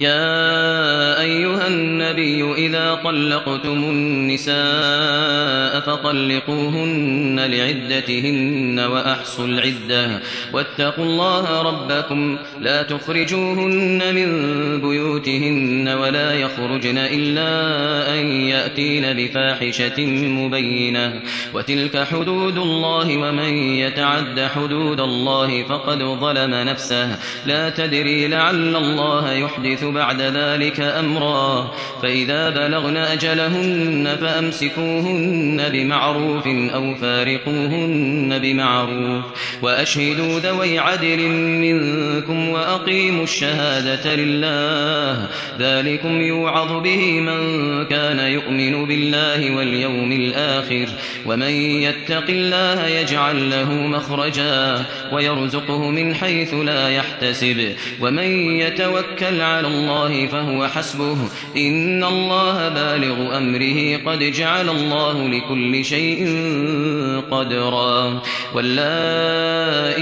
يا أيها النبي إذا طلقتم النساء فطلقوهن لعدتهن وأحصوا العدة واتقوا الله ربكم لا تخرجوهن من بيوتهن ولا يخرجن إلا أن يأتين بفاحشة مبينة وتلك حدود الله ومن يتعد حدود الله فقد ظلم نفسه لا تدري لعل الله يحدث بعد ذلك أمرا. فإذا بلغن أجلهن فأمسكوهن بمعروف أو فارقوهن بمعروف وأشهدوا ذوي عدل منكم وأقيموا الشهادة لله. ذلكم يوعظ به من كان يؤمن بالله واليوم الآخر. ومن يتق الله يجعل له مخرجا ويرزقه من حيث لا يحتسب. ومن يتوكل على الله فهو حسبه. إن الله بالغ أمره. قد جعل الله لكل شيء قدرا. واللائي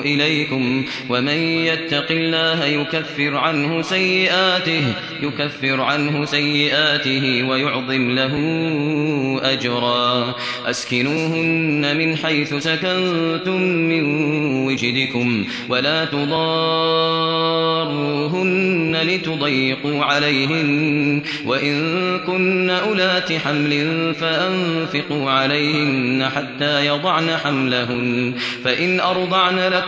إليكم ومن يتق الله يكفر عنه سيئاته يكفر عنه سيئاته ويعظم له أجرا. أسكنوهن من حيث سكنتم من وجدكم ولا تضاروهن لتضيقوا عليهن وإن كن أولات حمل فأنفقوا عليهن حتى يضعن حملهن فإن أرضعن لكم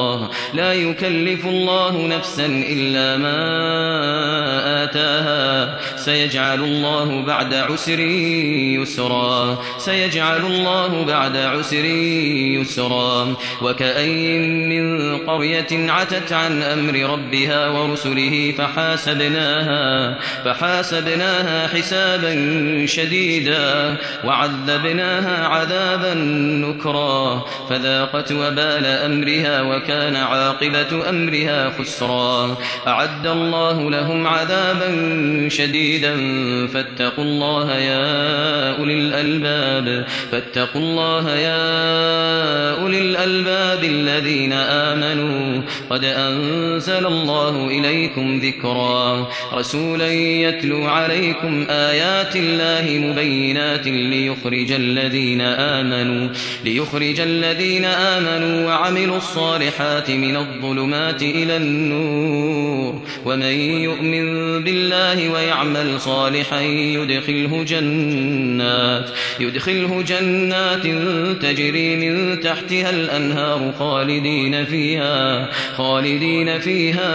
لا يكلف الله نفسا إلا ما آتاها. سيجعل الله بعد عسر يسرا. سيجعل الله بعد عسر يسرا. وكأي من قرية عتت عن أمر ربها ورسله فحاسبناها فحاسبناها حسابا شديدا. وعذبناها عذابا نكرا. فذاقت وبال أمرها وكان عاقبة أمرها خسرا. أعد الله لهم عذابا شديدا. فاتقوا الله يا أولي الألباب. فاتقوا الله يا أولي الألباب الذين آمنوا. قد أنزل الله إليكم ذكرا. رسولا يتلو عليكم آيات الله مبينات ليخرج الذين آمنوا. ليخرج الذين آمنوا وعملوا الصالحات من الظلمات إلى النور ومن يؤمن بالله ويعمل صالحا يدخله جنات يدخله جنات تجري من تحتها الأنهار خالدين فيها خالدين فيها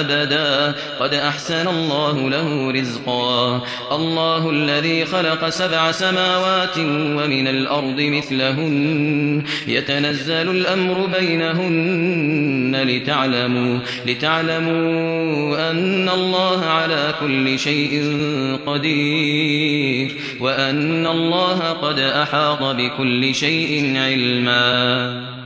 أبدا قد أحسن الله له رزقا الله الذي خلق سبع سماوات ومن الأرض مثلهن يتنزل الأمر بينهن لتعلموا لتعلموا أن الله على كل شيء قدير وأن الله قد أحاط بكل شيء علما.